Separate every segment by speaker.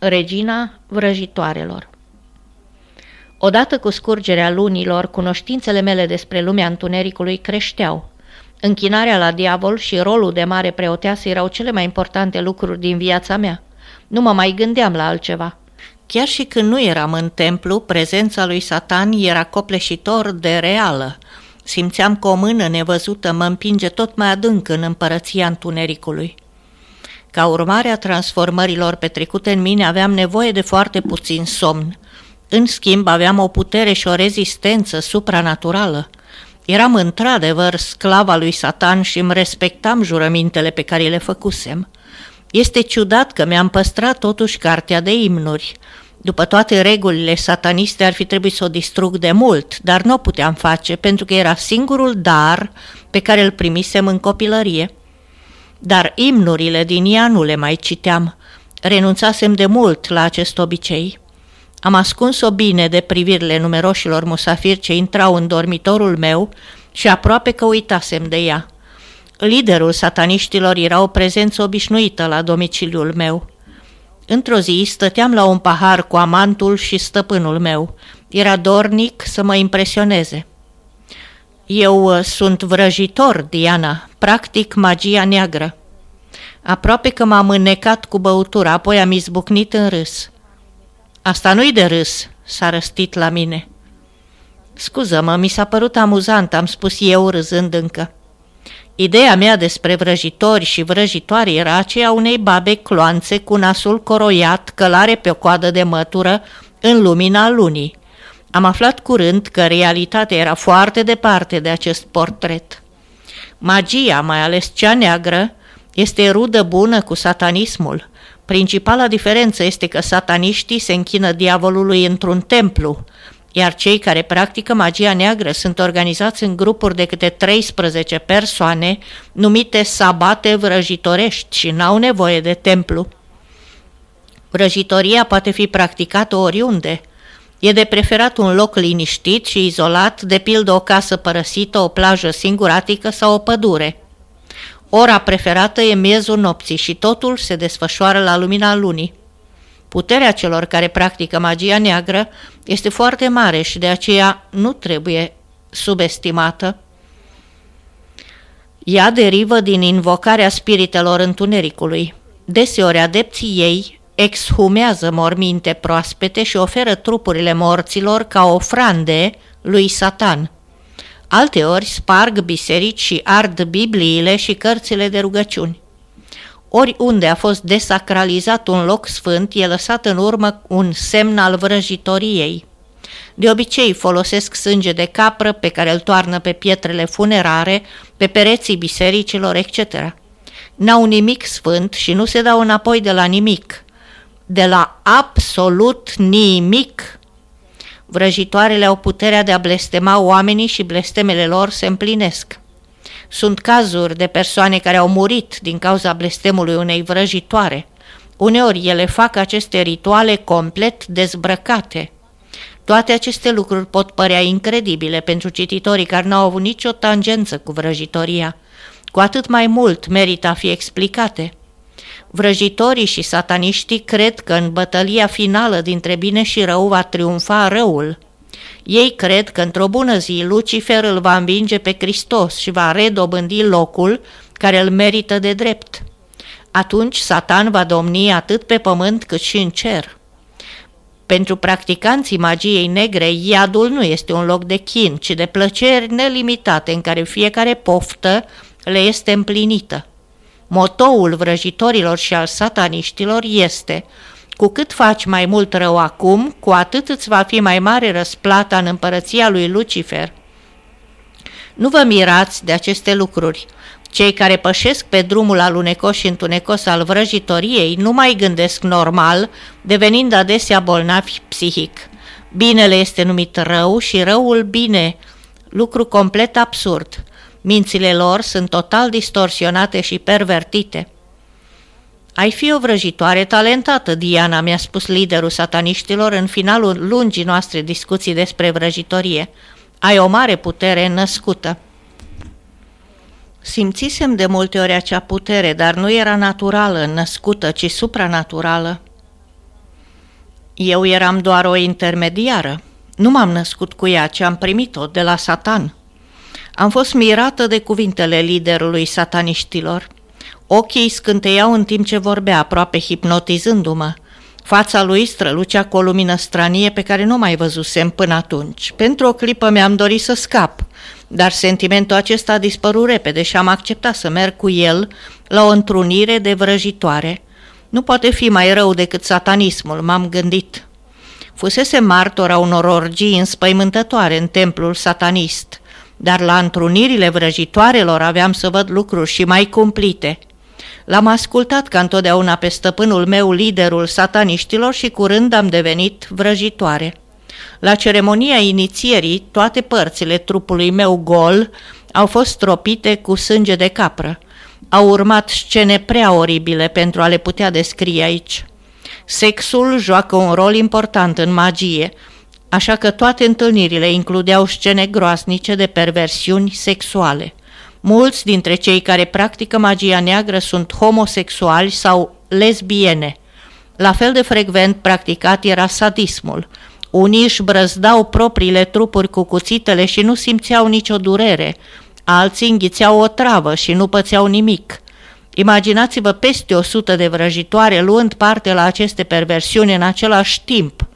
Speaker 1: Regina vrăjitoarelor Odată cu scurgerea lunilor, cunoștințele mele despre lumea întunericului creșteau. Închinarea la diavol și rolul de mare preoteasă erau cele mai importante lucruri din viața mea. Nu mă mai gândeam la altceva. Chiar și când nu eram în templu, prezența lui Satan era copleșitor de reală. Simțeam că o mână nevăzută mă împinge tot mai adânc în împărăția întunericului. Ca urmare a transformărilor petrecute în mine, aveam nevoie de foarte puțin somn. În schimb, aveam o putere și o rezistență supranaturală. Eram într-adevăr sclava lui Satan și îmi respectam jurămintele pe care le făcusem. Este ciudat că mi-am păstrat totuși cartea de imnuri. După toate regulile sataniste ar fi trebuit să o distrug de mult, dar nu o puteam face pentru că era singurul dar pe care îl primisem în copilărie. Dar imnurile din ea nu le mai citeam. Renunțasem de mult la acest obicei. Am ascuns-o bine de privirile numeroșilor musafiri ce intrau în dormitorul meu și aproape că uitasem de ea. Liderul sataniștilor era o prezență obișnuită la domiciliul meu. Într-o zi stăteam la un pahar cu amantul și stăpânul meu. Era dornic să mă impresioneze. Eu uh, sunt vrăjitor, Diana, practic magia neagră. Aproape că m-am înnecat cu băutura, apoi am izbucnit în râs. Asta nu-i de râs, s-a răstit la mine. Scuză-mă, mi s-a părut amuzant, am spus eu râzând încă. Ideea mea despre vrăjitori și vrăjitoare era aceea unei babe cloanțe cu nasul coroiat, călare pe o coadă de mătură, în lumina lunii. Am aflat curând că realitatea era foarte departe de acest portret. Magia, mai ales cea neagră, este rudă bună cu satanismul. Principala diferență este că sataniștii se închină diavolului într-un templu, iar cei care practică magia neagră sunt organizați în grupuri de câte 13 persoane, numite sabate vrăjitorești și n-au nevoie de templu. Vrăjitoria poate fi practicată oriunde. E de preferat un loc liniștit și izolat, de pildă o casă părăsită, o plajă singuratică sau o pădure. Ora preferată e miezul nopții și totul se desfășoară la lumina lunii. Puterea celor care practică magia neagră este foarte mare și de aceea nu trebuie subestimată. Ea derivă din invocarea spiritelor întunericului. Deseori adepții ei exhumează morminte proaspete și oferă trupurile morților ca ofrande lui Satan. Alteori sparg biserici și ard Bibliile și cărțile de rugăciuni. Oriunde a fost desacralizat un loc sfânt, e lăsat în urmă un semn al vrăjitoriei. De obicei folosesc sânge de capră pe care îl toarnă pe pietrele funerare, pe pereții bisericilor, etc. N-au nimic sfânt și nu se dau înapoi de la nimic. De la absolut nimic. Vrăjitoarele au puterea de a blestema oamenii și blestemele lor se împlinesc. Sunt cazuri de persoane care au murit din cauza blestemului unei vrăjitoare. Uneori ele fac aceste rituale complet dezbrăcate. Toate aceste lucruri pot părea incredibile pentru cititorii care n-au avut nicio tangență cu vrăjitoria. Cu atât mai mult merită a fi explicate. Vrăjitorii și sataniștii cred că în bătălia finală dintre bine și rău va triumfa răul – ei cred că într-o bună zi Lucifer îl va învinge pe Hristos și va redobândi locul care îl merită de drept. Atunci Satan va domni atât pe pământ cât și în cer. Pentru practicanții magiei negre, iadul nu este un loc de chin, ci de plăceri nelimitate în care fiecare poftă le este împlinită. Motoul vrăjitorilor și al sataniștilor este – cu cât faci mai mult rău acum, cu atât îți va fi mai mare răsplata în împărăția lui Lucifer. Nu vă mirați de aceste lucruri. Cei care pășesc pe drumul alunecos și întunecos al vrăjitoriei nu mai gândesc normal, devenind adesea bolnavi psihic. Binele este numit rău și răul bine, lucru complet absurd. Mințile lor sunt total distorsionate și pervertite. Ai fi o vrăjitoare talentată, Diana, mi-a spus liderul sataniștilor în finalul lungii noastre discuții despre vrăjitorie. Ai o mare putere născută. Simțisem de multe ori acea putere, dar nu era naturală, născută, ci supranaturală. Eu eram doar o intermediară. Nu m-am născut cu ea, ci am primit-o de la satan. Am fost mirată de cuvintele liderului sataniștilor. Ochii scânteiau în timp ce vorbea, aproape hipnotizându-mă. Fața lui strălucea cu o lumină stranie pe care nu mai văzusem până atunci. Pentru o clipă mi-am dorit să scap, dar sentimentul acesta a dispărut repede și am acceptat să merg cu el la o întrunire de vrăjitoare. Nu poate fi mai rău decât satanismul, m-am gândit. Fusese martora unor orgii înspăimântătoare în templul satanist, dar la întrunirile vrăjitoarelor aveam să văd lucruri și mai cumplite. L-am ascultat ca întotdeauna pe stăpânul meu, liderul sataniștilor și curând am devenit vrăjitoare. La ceremonia inițierii, toate părțile trupului meu gol au fost stropite cu sânge de capră. Au urmat scene prea oribile pentru a le putea descrie aici. Sexul joacă un rol important în magie, așa că toate întâlnirile includeau scene groasnice de perversiuni sexuale. Mulți dintre cei care practică magia neagră sunt homosexuali sau lesbiene. La fel de frecvent practicat era sadismul. Unii își brăzdau propriile trupuri cu cuțitele și nu simțeau nicio durere, alții înghițeau o travă și nu pățeau nimic. Imaginați-vă peste o sută de vrăjitoare luând parte la aceste perversiuni în același timp.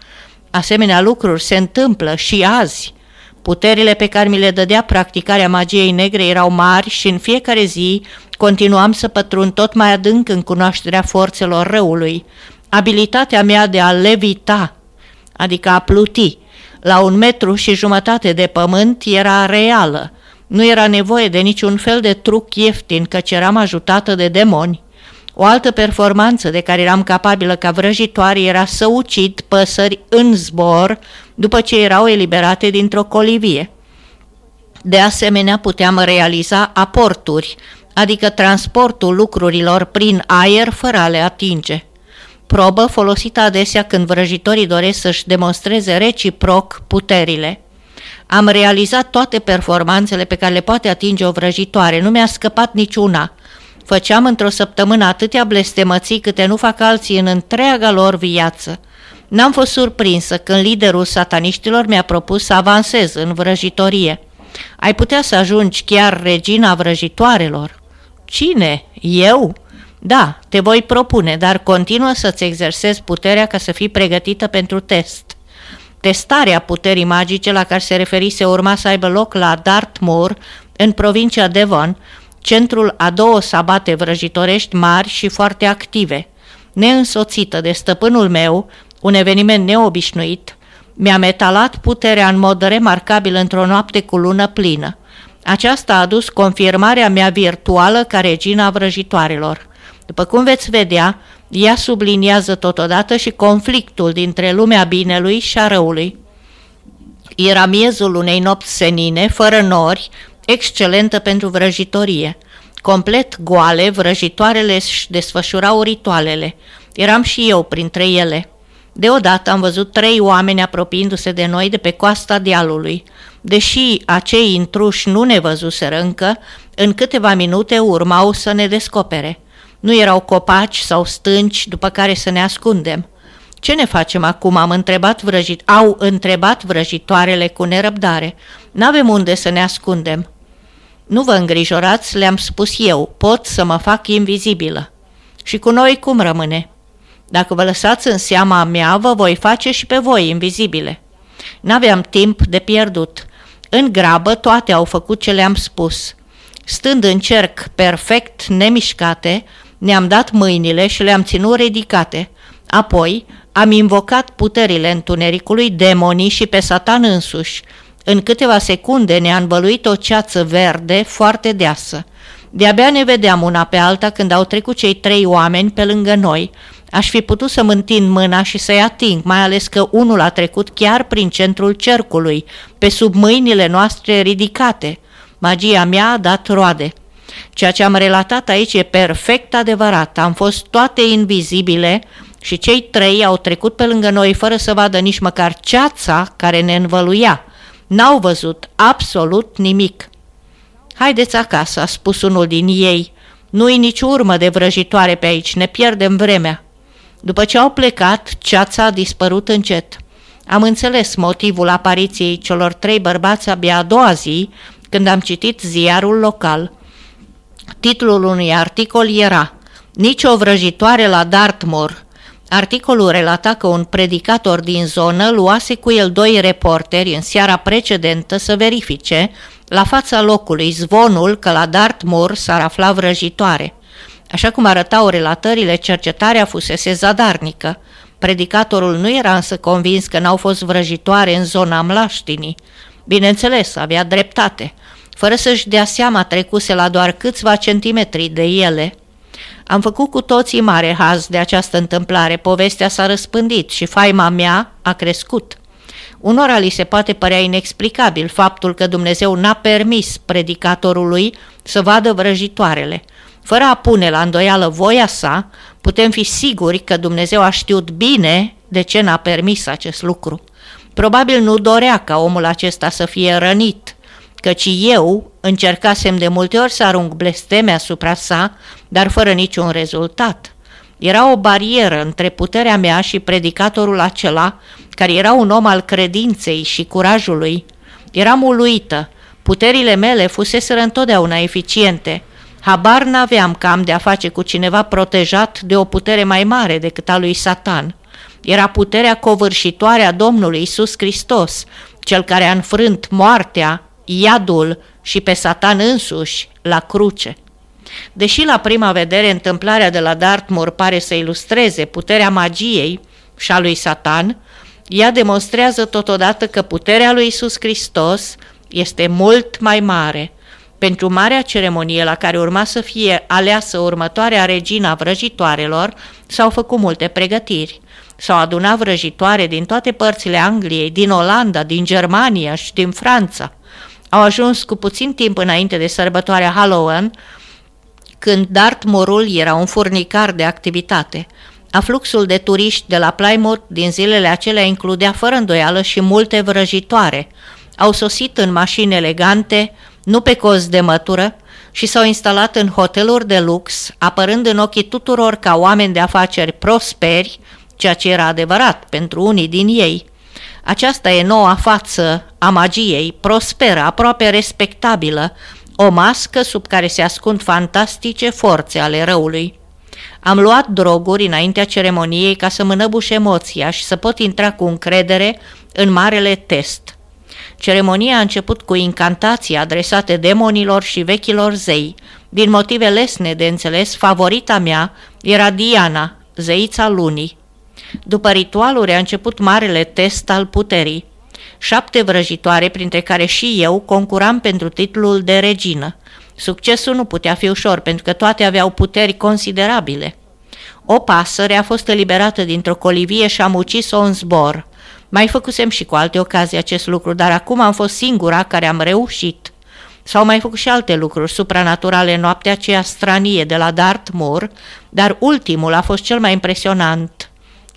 Speaker 1: Asemenea lucruri se întâmplă și azi. Puterile pe care mi le dădea practicarea magiei negre erau mari și în fiecare zi continuam să pătrund tot mai adânc în cunoașterea forțelor răului. Abilitatea mea de a levita, adică a pluti, la un metru și jumătate de pământ era reală. Nu era nevoie de niciun fel de truc ieftin, căci eram ajutată de demoni. O altă performanță de care eram capabilă ca vrăjitoare era să ucid păsări în zbor după ce erau eliberate dintr-o colivie. De asemenea, puteam realiza aporturi, adică transportul lucrurilor prin aer fără a le atinge. Probă folosită adesea când vrăjitorii doresc să-și demonstreze reciproc puterile. Am realizat toate performanțele pe care le poate atinge o vrăjitoare, nu mi-a scăpat niciuna – Făceam într-o săptămână atâtea blestemății câte nu fac alții în întreaga lor viață. N-am fost surprinsă când liderul sataniștilor mi-a propus să avansez în vrăjitorie. Ai putea să ajungi chiar regina vrăjitoarelor. Cine? Eu? Da, te voi propune, dar continuă să-ți exersezi puterea ca să fii pregătită pentru test. Testarea puterii magice la care se referise urma să aibă loc la Dartmoor, în provincia Devon, centrul a două sabate vrăjitorești mari și foarte active. Neînsoțită de stăpânul meu, un eveniment neobișnuit, mi-a metalat puterea în mod remarcabil într-o noapte cu lună plină. Aceasta a adus confirmarea mea virtuală ca regina vrăjitoarelor. După cum veți vedea, ea subliniază totodată și conflictul dintre lumea binelui și a răului. Era miezul unei nopți senine, fără nori, excelentă pentru vrăjitorie. Complet goale, vrăjitoarele își desfășurau ritualele. Eram și eu printre ele. Deodată am văzut trei oameni apropiindu-se de noi de pe coasta dealului. Deși acei intruși nu ne văzuseră încă, în câteva minute urmau să ne descopere. Nu erau copaci sau stânci după care să ne ascundem. Ce ne facem acum?" am întrebat vrăjit. Au întrebat vrăjitoarele cu nerăbdare. N-avem unde să ne ascundem." Nu vă îngrijorați, le-am spus eu, pot să mă fac invizibilă. Și cu noi cum rămâne? Dacă vă lăsați în seama mea, vă voi face și pe voi invizibile. N-aveam timp de pierdut. În grabă toate au făcut ce le-am spus. Stând în cerc perfect nemișcate, ne-am dat mâinile și le-am ținut ridicate. Apoi am invocat puterile întunericului, demonii și pe satan însuși, în câteva secunde ne-a învăluit o ceață verde foarte deasă. De-abia ne vedeam una pe alta când au trecut cei trei oameni pe lângă noi. Aș fi putut să-mi întind mâna și să-i ating, mai ales că unul a trecut chiar prin centrul cercului, pe sub mâinile noastre ridicate. Magia mea a dat roade. Ceea ce am relatat aici e perfect adevărat. Am fost toate invizibile și cei trei au trecut pe lângă noi fără să vadă nici măcar ceața care ne învăluia. N-au văzut absolut nimic. Haideți acasă, a spus unul din ei. Nu-i nici urmă de vrăjitoare pe aici, ne pierdem vremea. După ce au plecat, ceața a dispărut încet. Am înțeles motivul apariției celor trei bărbați abia a doua zi, când am citit ziarul local. Titlul unui articol era Nici o vrăjitoare la Dartmoor. Articolul relata că un predicator din zonă luase cu el doi reporteri în seara precedentă să verifice, la fața locului, zvonul că la Dartmoor s-ar afla vrăjitoare. Așa cum arătau relatările, cercetarea fusese zadarnică. Predicatorul nu era însă convins că n-au fost vrăjitoare în zona mlaștinii. Bineînțeles, avea dreptate. Fără să-și dea seama, trecuse la doar câțiva centimetri de ele. Am făcut cu toții mare haz de această întâmplare, povestea s-a răspândit și faima mea a crescut. Unora li se poate părea inexplicabil faptul că Dumnezeu n-a permis predicatorului să vadă vrăjitoarele. Fără a pune la îndoială voia sa, putem fi siguri că Dumnezeu a știut bine de ce n-a permis acest lucru. Probabil nu dorea ca omul acesta să fie rănit, căci eu încercasem de multe ori să arunc blesteme asupra sa, dar fără niciun rezultat. Era o barieră între puterea mea și predicatorul acela, care era un om al credinței și curajului. Eram uluită. Puterile mele fuseseră întotdeauna eficiente. Habar n-aveam că am de-a face cu cineva protejat de o putere mai mare decât a lui Satan. Era puterea covârșitoare a Domnului Isus Hristos, cel care a înfrânt moartea, iadul și pe Satan însuși la cruce. Deși la prima vedere întâmplarea de la Dartmoor pare să ilustreze puterea magiei și a lui Satan, ea demonstrează totodată că puterea lui Isus Hristos este mult mai mare. Pentru marea ceremonie la care urma să fie aleasă următoarea regina vrăjitoarelor, s-au făcut multe pregătiri. S-au adunat vrăjitoare din toate părțile Angliei, din Olanda, din Germania și din Franța. Au ajuns cu puțin timp înainte de sărbătoarea Halloween, când Dartmoorul era un furnicar de activitate. Afluxul de turiști de la Plymouth din zilele acelea includea fără îndoială și multe vrăjitoare. Au sosit în mașini elegante, nu pe cost de mătură, și s-au instalat în hoteluri de lux, apărând în ochii tuturor ca oameni de afaceri prosperi, ceea ce era adevărat pentru unii din ei. Aceasta e noua față a magiei, prosperă, aproape respectabilă, o mască sub care se ascund fantastice forțe ale răului. Am luat droguri înaintea ceremoniei ca să mânăbuș emoția și să pot intra cu încredere în marele test. Ceremonia a început cu incantații adresate demonilor și vechilor zei. Din motive lesne de înțeles, favorita mea era Diana, zeița lunii. După ritualuri a început marele test al puterii. Șapte vrăjitoare, printre care și eu, concuram pentru titlul de regină. Succesul nu putea fi ușor, pentru că toate aveau puteri considerabile. O pasăre a fost eliberată dintr-o colivie și am ucis-o în zbor. Mai făcusem și cu alte ocazii acest lucru, dar acum am fost singura care am reușit. S-au mai făcut și alte lucruri supranaturale în noaptea aceea stranie de la Dartmoor, dar ultimul a fost cel mai impresionant.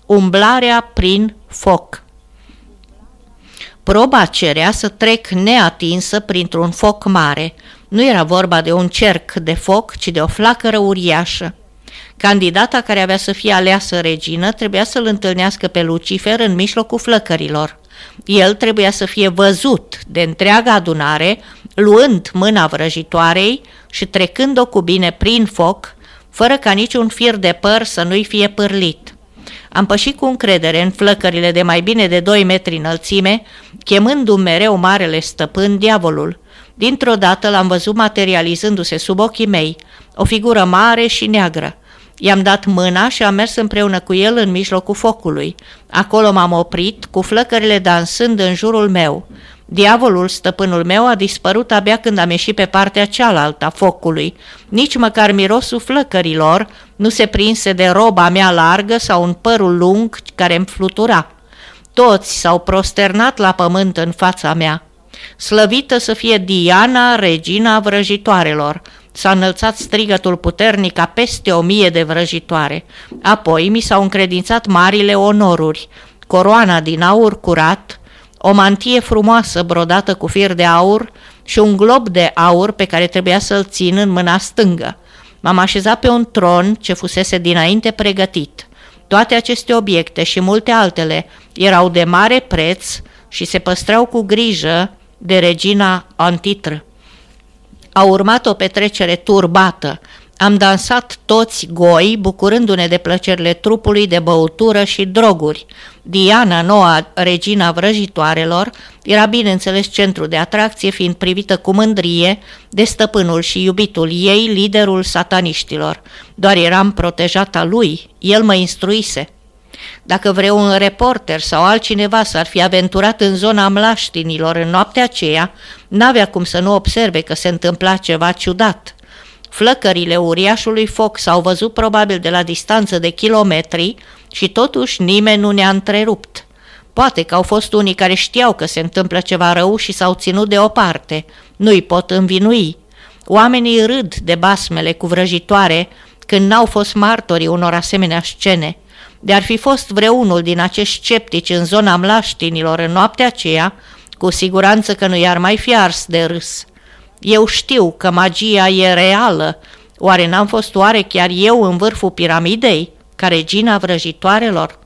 Speaker 1: Umblarea prin foc. Proba cerea să trec neatinsă printr-un foc mare. Nu era vorba de un cerc de foc, ci de o flacără uriașă. Candidata care avea să fie aleasă regină trebuia să-l întâlnească pe Lucifer în mijlocul flăcărilor. El trebuia să fie văzut de întreaga adunare, luând mâna vrăjitoarei și trecând-o cu bine prin foc, fără ca niciun fir de păr să nu-i fie pârlit. Am pășit cu încredere în flăcările de mai bine de 2 metri înălțime, chemându-mi mereu marele stăpân, diavolul. Dintr-o dată l-am văzut materializându-se sub ochii mei, o figură mare și neagră. I-am dat mâna și am mers împreună cu el în mijlocul focului. Acolo m-am oprit, cu flăcările dansând în jurul meu. Diavolul, stăpânul meu, a dispărut abia când am ieșit pe partea cealaltă a focului. Nici măcar mirosul flăcărilor nu se prinse de roba mea largă sau un părul lung care îmi flutura. Toți s-au prosternat la pământ în fața mea. Slăvită să fie Diana, regina vrăjitoarelor. S-a înălțat strigătul puternic ca peste o mie de vrăjitoare. Apoi mi s-au încredințat marile onoruri, coroana din aur curat, o mantie frumoasă brodată cu fir de aur și un glob de aur pe care trebuia să-l țin în mâna stângă. M-am așezat pe un tron ce fusese dinainte pregătit. Toate aceste obiecte și multe altele erau de mare preț și se păstrau cu grijă de regina Antitr. A urmat o petrecere turbată, am dansat toți goi, bucurându-ne de plăcerile trupului, de băutură și droguri. Diana, noua regina vrăjitoarelor, era bineînțeles centru de atracție, fiind privită cu mândrie de stăpânul și iubitul ei, liderul sataniștilor. Doar eram protejata lui, el mă instruise. Dacă vreun reporter sau altcineva s-ar fi aventurat în zona mlaștinilor în noaptea aceea, n-avea cum să nu observe că se întâmpla ceva ciudat. Flăcările uriașului foc s-au văzut probabil de la distanță de kilometri și totuși nimeni nu ne-a întrerupt. Poate că au fost unii care știau că se întâmplă ceva rău și s-au ținut deoparte. Nu-i pot învinui. Oamenii râd de basmele cu vrăjitoare când n-au fost martorii unor asemenea scene. De-ar fi fost vreunul din acești sceptici în zona mlaștinilor în noaptea aceea, cu siguranță că nu i-ar mai fi ars de râs. Eu știu că magia e reală. Oare n-am fost oare chiar eu în vârful piramidei, ca regina vrăjitoarelor?